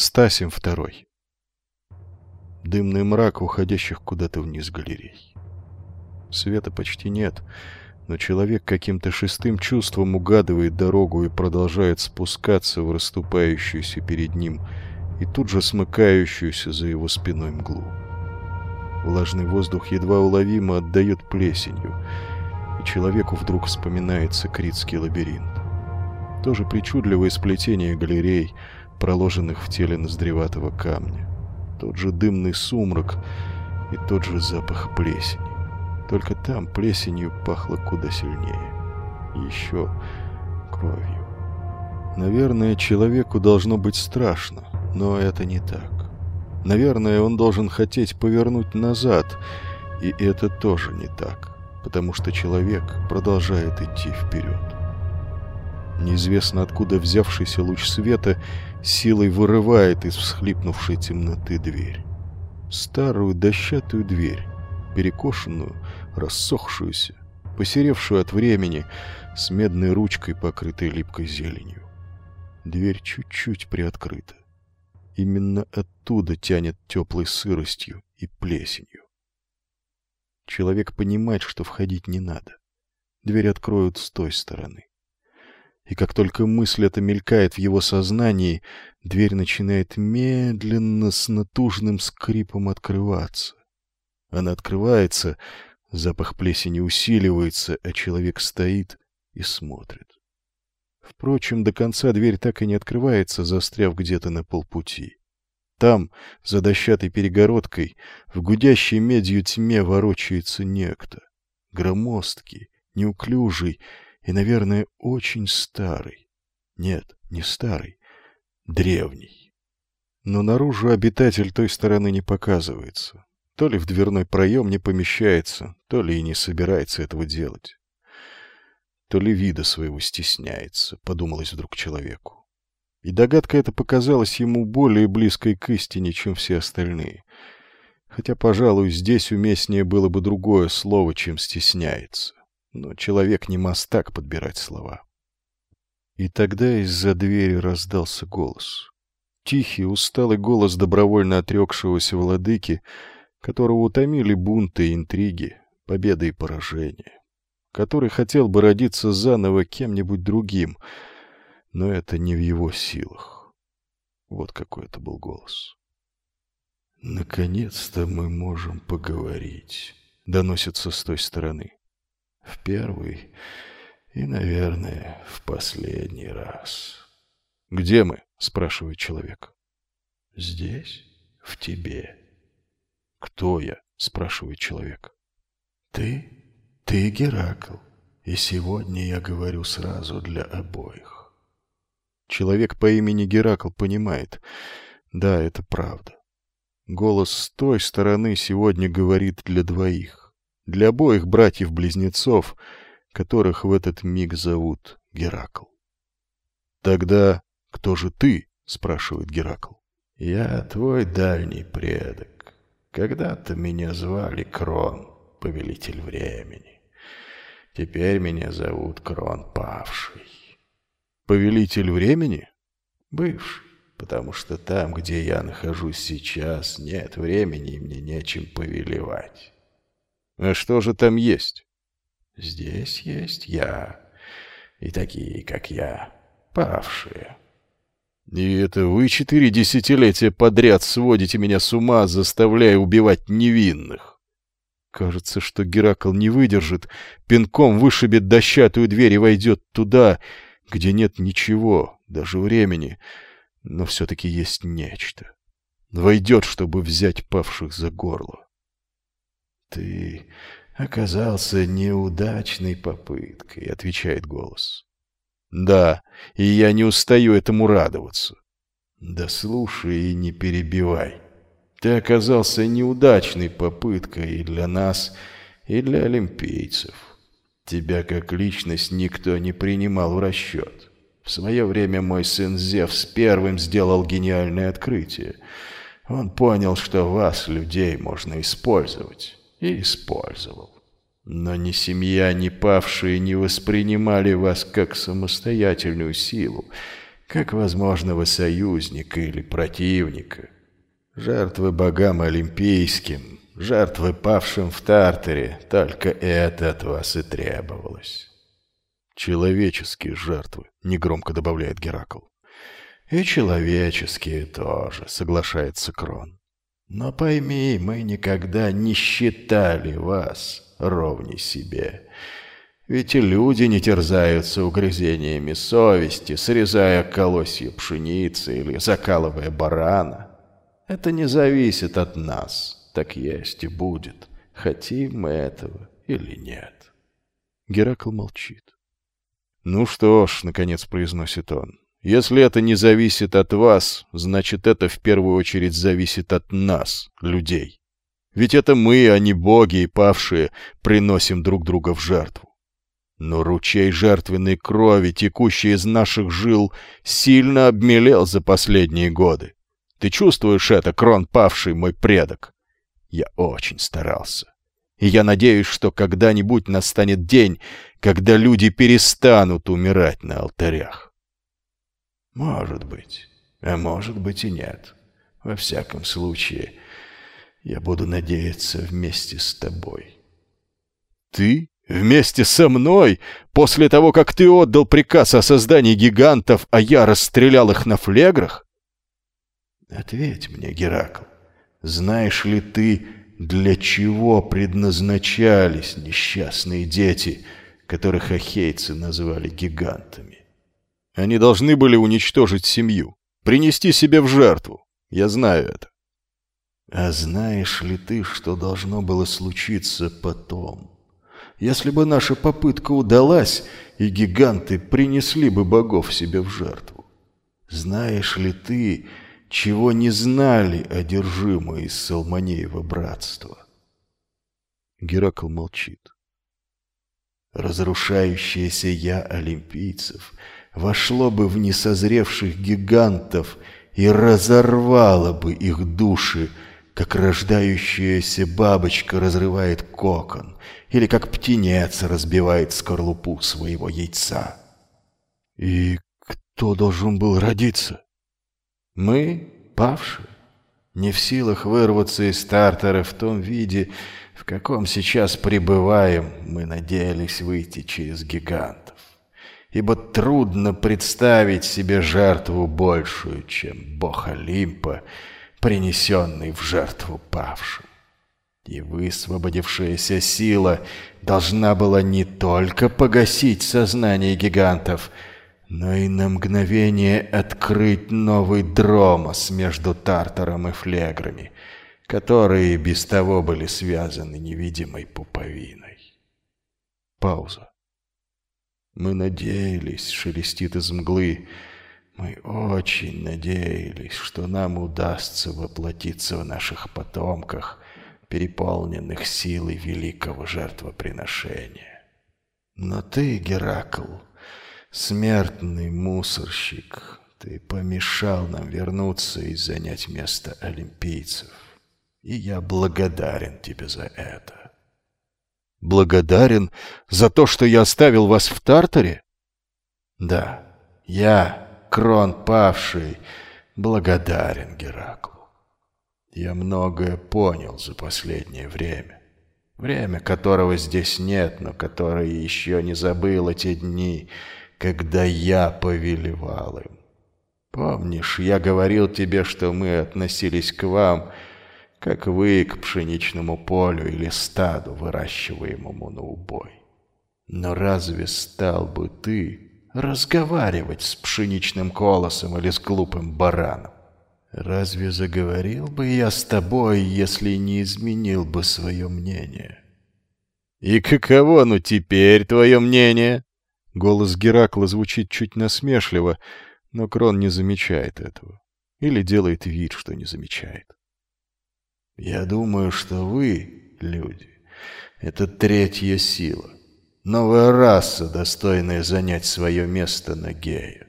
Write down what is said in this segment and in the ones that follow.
Стасим второй. Дымный мрак уходящих куда-то вниз галерей. Света почти нет, но человек каким-то шестым чувством угадывает дорогу и продолжает спускаться в расступающуюся перед ним и тут же смыкающуюся за его спиной мглу. Влажный воздух едва уловимо отдает плесенью, и человеку вдруг вспоминается Критский лабиринт. Тоже причудливое сплетение галерей, проложенных в теле ноздреватого камня. Тот же дымный сумрак и тот же запах плесени. Только там плесенью пахло куда сильнее. Еще кровью. Наверное, человеку должно быть страшно, но это не так. Наверное, он должен хотеть повернуть назад, и это тоже не так, потому что человек продолжает идти вперед. Неизвестно откуда взявшийся луч света силой вырывает из всхлипнувшей темноты дверь. Старую дощатую дверь, перекошенную, рассохшуюся, посеревшую от времени, с медной ручкой, покрытой липкой зеленью. Дверь чуть-чуть приоткрыта. Именно оттуда тянет теплой сыростью и плесенью. Человек понимает, что входить не надо. Дверь откроют с той стороны. И как только мысль эта мелькает в его сознании, дверь начинает медленно с натужным скрипом открываться. Она открывается, Запах плесени усиливается, а человек стоит и смотрит. Впрочем, до конца дверь так и не открывается, застряв где-то на полпути. Там, за дощатой перегородкой, в гудящей медью тьме ворочается некто. Громоздкий, неуклюжий и, наверное, очень старый. Нет, не старый, древний. Но наружу обитатель той стороны не показывается. То ли в дверной проем не помещается, то ли и не собирается этого делать. То ли вида своего стесняется, подумалось вдруг человеку. И догадка эта показалась ему более близкой к истине, чем все остальные. Хотя, пожалуй, здесь уместнее было бы другое слово, чем стесняется. Но человек не мастак подбирать слова. И тогда из-за двери раздался голос. Тихий, усталый голос добровольно отрекшегося владыки — которого утомили бунты и интриги, победы и поражения, который хотел бы родиться заново кем-нибудь другим, но это не в его силах. Вот какой это был голос. «Наконец-то мы можем поговорить», — доносится с той стороны. «В первый и, наверное, в последний раз». «Где мы?» — спрашивает человек. «Здесь, в тебе». «Кто я?» — спрашивает человек. «Ты? Ты Геракл. И сегодня я говорю сразу для обоих». Человек по имени Геракл понимает. Да, это правда. Голос с той стороны сегодня говорит для двоих. Для обоих братьев-близнецов, которых в этот миг зовут Геракл. «Тогда кто же ты?» — спрашивает Геракл. «Я твой дальний предок. Когда-то меня звали Крон, повелитель времени. Теперь меня зовут Крон Павший. Повелитель времени? Бывший, потому что там, где я нахожусь сейчас, нет времени, и мне нечем повелевать. А что же там есть? Здесь есть я, и такие, как я, павшие. И это вы четыре десятилетия подряд сводите меня с ума, заставляя убивать невинных. Кажется, что Геракл не выдержит, пинком вышибет дощатую дверь и войдет туда, где нет ничего, даже времени, но все-таки есть нечто. Войдет, чтобы взять павших за горло. «Ты оказался неудачной попыткой», — отвечает голос. Да, и я не устаю этому радоваться. Да слушай и не перебивай. Ты оказался неудачной попыткой и для нас, и для олимпийцев. Тебя как личность никто не принимал в расчет. В свое время мой сын Зевс первым сделал гениальное открытие. Он понял, что вас, людей, можно использовать. И использовал. Но ни семья, ни павшие не воспринимали вас как самостоятельную силу, как возможного союзника или противника. Жертвы богам олимпийским, жертвы павшим в Тартаре, только это от вас и требовалось. Человеческие жертвы, негромко добавляет Геракл. И человеческие тоже, соглашается Крон. Но пойми, мы никогда не считали вас ровней себе. Ведь и люди не терзаются угрызениями совести, срезая колосья пшеницы или закалывая барана. Это не зависит от нас, так есть и будет, хотим мы этого или нет. Геракл молчит. «Ну что ж», — наконец произносит он, — «если это не зависит от вас, значит, это в первую очередь зависит от нас, людей. Ведь это мы, а не боги и павшие, приносим друг друга в жертву. Но ручей жертвенной крови, текущий из наших жил, сильно обмелел за последние годы. Ты чувствуешь это, крон павший, мой предок? Я очень старался. И я надеюсь, что когда-нибудь настанет день, когда люди перестанут умирать на алтарях. Может быть, а может быть и нет. Во всяком случае, я буду надеяться вместе с тобой. Ты? Вместе со мной, после того, как ты отдал приказ о создании гигантов, а я расстрелял их на флеграх? Ответь мне, Геракл, знаешь ли ты, для чего предназначались несчастные дети, которых ахейцы назвали гигантами? Они должны были уничтожить семью, принести себе в жертву. Я знаю это. А знаешь ли ты, что должно было случиться потом? если бы наша попытка удалась, и гиганты принесли бы богов себе в жертву. Знаешь ли ты, чего не знали одержимые из Салманеева братства? Геракл молчит. Разрушающееся я олимпийцев вошло бы в несозревших гигантов и разорвало бы их души, как рождающаяся бабочка разрывает кокон, или как птенец разбивает скорлупу своего яйца. И кто должен был родиться? Мы, павшие, не в силах вырваться из стартера в том виде, в каком сейчас пребываем, мы надеялись выйти через гигантов. Ибо трудно представить себе жертву большую, чем бог Олимпа, принесенный в жертву павшим. И высвободившаяся сила должна была не только погасить сознание гигантов, но и на мгновение открыть новый дромос между Тартаром и Флеграми, которые без того были связаны невидимой пуповиной. Пауза. Мы надеялись, шелестит из мглы, мы очень надеялись, что нам удастся воплотиться в наших потомках, переполненных силой великого жертвоприношения. Но ты, Геракл, смертный мусорщик, ты помешал нам вернуться и занять место олимпийцев. И я благодарен тебе за это. Благодарен за то, что я оставил вас в Тартаре? Да, я Крон павший, благодарен Гераклу. Я многое понял за последнее время. Время которого здесь нет, но которое еще не забыло те дни, когда я повелевал им. Помнишь, я говорил тебе, что мы относились к вам, как вы к пшеничному полю или стаду, выращиваемому на убой. Но разве стал бы ты разговаривать с пшеничным колосом или с глупым бараном. Разве заговорил бы я с тобой, если не изменил бы свое мнение? И каково ну теперь твое мнение? Голос Геракла звучит чуть насмешливо, но Крон не замечает этого. Или делает вид, что не замечает. Я думаю, что вы, люди, это третья сила. Новая раса, достойная занять свое место на Гея.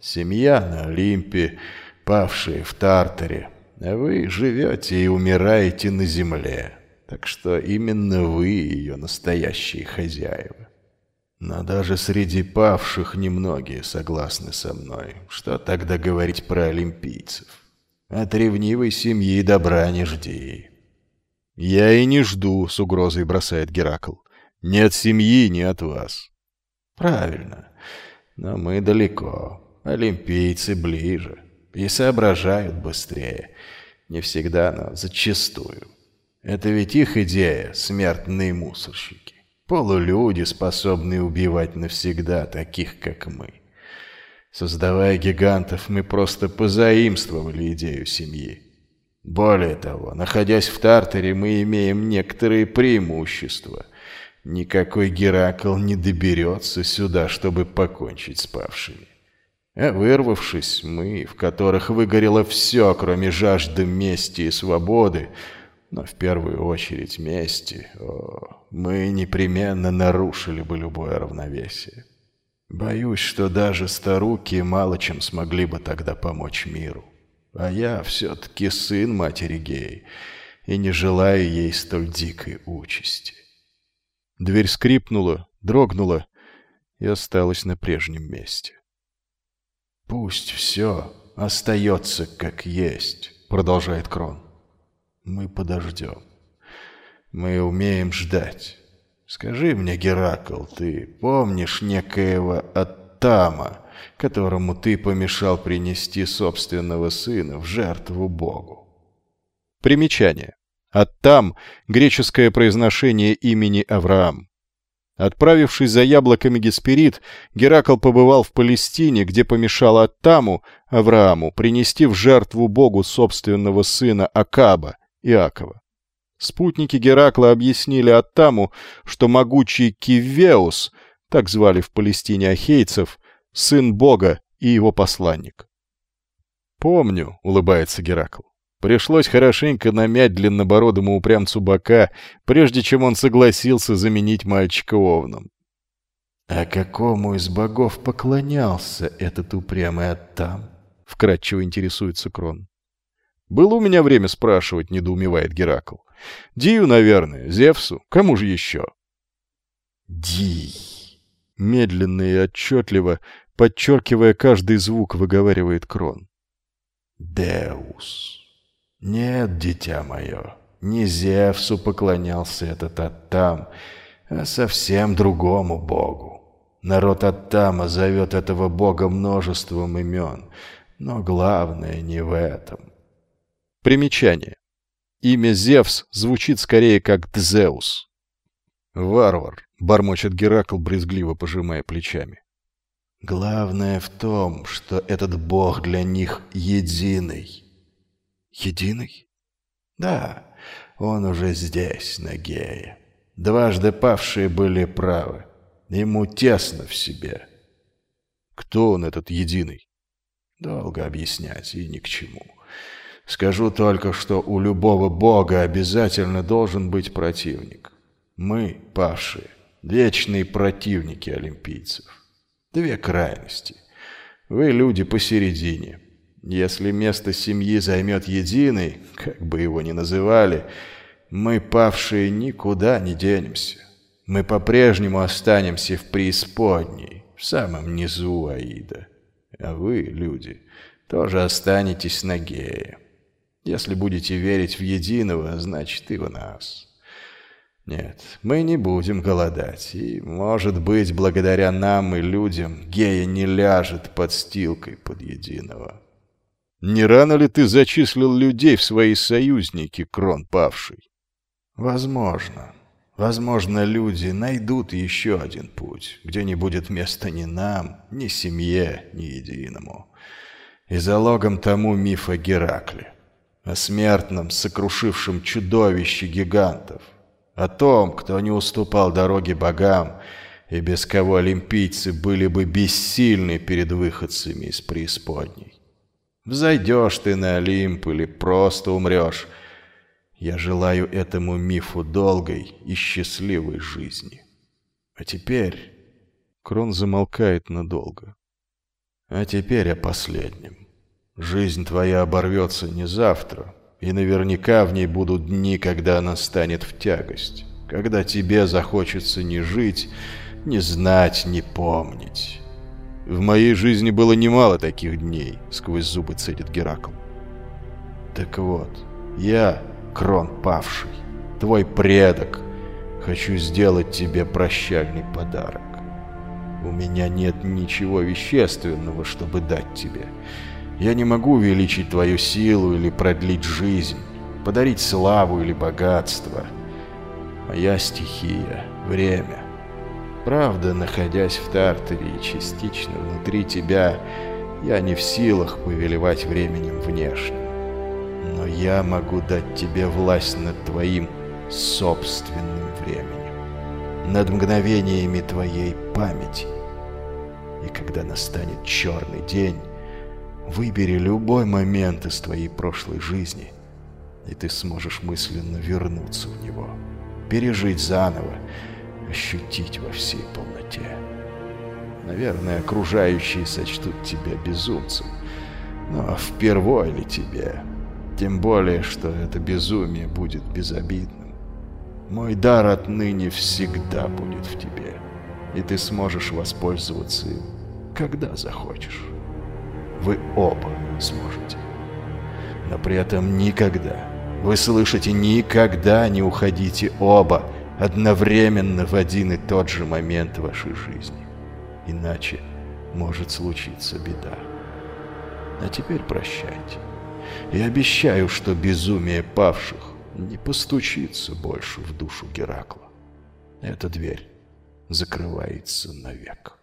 Семья на Олимпе, павшие в Тартаре, а вы живете и умираете на земле. Так что именно вы ее настоящие хозяева. Но даже среди павших немногие согласны со мной. Что тогда говорить про олимпийцев? От ревнивой семьи добра не жди. «Я и не жду», — с угрозой бросает Геракл. «Ни от семьи, ни от вас». «Правильно. Но мы далеко. Олимпийцы ближе. И соображают быстрее. Не всегда, но зачастую. Это ведь их идея, смертные мусорщики. Полулюди, способные убивать навсегда таких, как мы. Создавая гигантов, мы просто позаимствовали идею семьи. Более того, находясь в Тартаре, мы имеем некоторые преимущества. Никакой Геракл не доберется сюда, чтобы покончить с павшими. А вырвавшись, мы, в которых выгорело все, кроме жажды мести и свободы, но в первую очередь мести, о, мы непременно нарушили бы любое равновесие. Боюсь, что даже старуки мало чем смогли бы тогда помочь миру. А я все-таки сын матери геи и не желаю ей столь дикой участи. Дверь скрипнула, дрогнула и осталась на прежнем месте. «Пусть все остается как есть», — продолжает Крон. «Мы подождем. Мы умеем ждать. Скажи мне, Геракл, ты помнишь некоего Аттама, которому ты помешал принести собственного сына в жертву Богу?» Примечание. Аттам — греческое произношение имени Авраам. Отправившись за яблоками Гесперид, Геракл побывал в Палестине, где помешал Аттаму, Аврааму, принести в жертву Богу собственного сына Акаба, Иакова. Спутники Геракла объяснили Аттаму, что могучий Кивеус, так звали в Палестине ахейцев, сын Бога и его посланник. «Помню», — улыбается Геракл. Пришлось хорошенько намять длиннобородому упрямцу бока, прежде чем он согласился заменить мальчика овном. «А какому из богов поклонялся этот упрямый Аттам?» — вкратчиво интересуется Крон. «Было у меня время спрашивать», — недоумевает Геракл. «Дию, наверное, Зевсу, кому же еще?» «Дий!» — медленно и отчетливо, подчеркивая каждый звук, выговаривает Крон. «Деус!» Нет, дитя мое, не Зевсу поклонялся этот Аттам, а совсем другому богу. Народ Аттама зовет этого бога множеством имен, но главное не в этом. Примечание. Имя Зевс звучит скорее как Дзеус. «Варвар», — бормочет Геракл, брезгливо пожимая плечами. «Главное в том, что этот бог для них единый». Единый? Да, он уже здесь, на Гее. Дважды павшие были правы. Ему тесно в себе. Кто он, этот единый? Долго объяснять и ни к чему. Скажу только, что у любого бога обязательно должен быть противник. Мы, павшие, вечные противники олимпийцев. Две крайности. Вы люди посередине, если место семьи займет единый, как бы его ни называли, мы, павшие, никуда не денемся. Мы по-прежнему останемся в преисподней, в самом низу Аида. А вы, люди, тоже останетесь на Гее. Если будете верить в единого, значит и в нас. Нет, мы не будем голодать, и, может быть, благодаря нам и людям Гея не ляжет под стилкой под единого. Не рано ли ты зачислил людей в свои союзники, крон павший? Возможно. Возможно, люди найдут еще один путь, где не будет места ни нам, ни семье, ни единому. И залогом тому миф о Геракле, о смертном, сокрушившем чудовище гигантов, о том, кто не уступал дороге богам, и без кого олимпийцы были бы бессильны перед выходцами из преисподней. Взойдешь ты на Олимп или просто умрешь. Я желаю этому мифу долгой и счастливой жизни. А теперь... Крон замолкает надолго. А теперь о последнем. Жизнь твоя оборвется не завтра, и наверняка в ней будут дни, когда она станет в тягость, когда тебе захочется не жить, Не знать, не помнить. В моей жизни было немало таких дней, сквозь зубы цедит Геракл. Так вот, я, Крон Павший, твой предок, хочу сделать тебе прощальный подарок. У меня нет ничего вещественного, чтобы дать тебе. Я не могу увеличить твою силу или продлить жизнь, подарить славу или богатство. Моя стихия — время. Правда, находясь в Тартаре и частично внутри тебя, я не в силах повелевать временем внешним. Но я могу дать тебе власть над твоим собственным временем, над мгновениями твоей памяти. И когда настанет черный день, выбери любой момент из твоей прошлой жизни, и ты сможешь мысленно вернуться в него, пережить заново, ощутить во всей полноте. Наверное, окружающие сочтут тебя безумцем, но впервой ли тебе? Тем более, что это безумие будет безобидным. Мой дар отныне всегда будет в тебе, и ты сможешь воспользоваться им, когда захочешь. Вы оба сможете. Но при этом никогда, вы слышите, никогда не уходите оба одновременно в один и тот же момент вашей жизни. Иначе может случиться беда. А теперь прощайте. И обещаю, что безумие павших не постучится больше в душу Геракла. Эта дверь закрывается навек.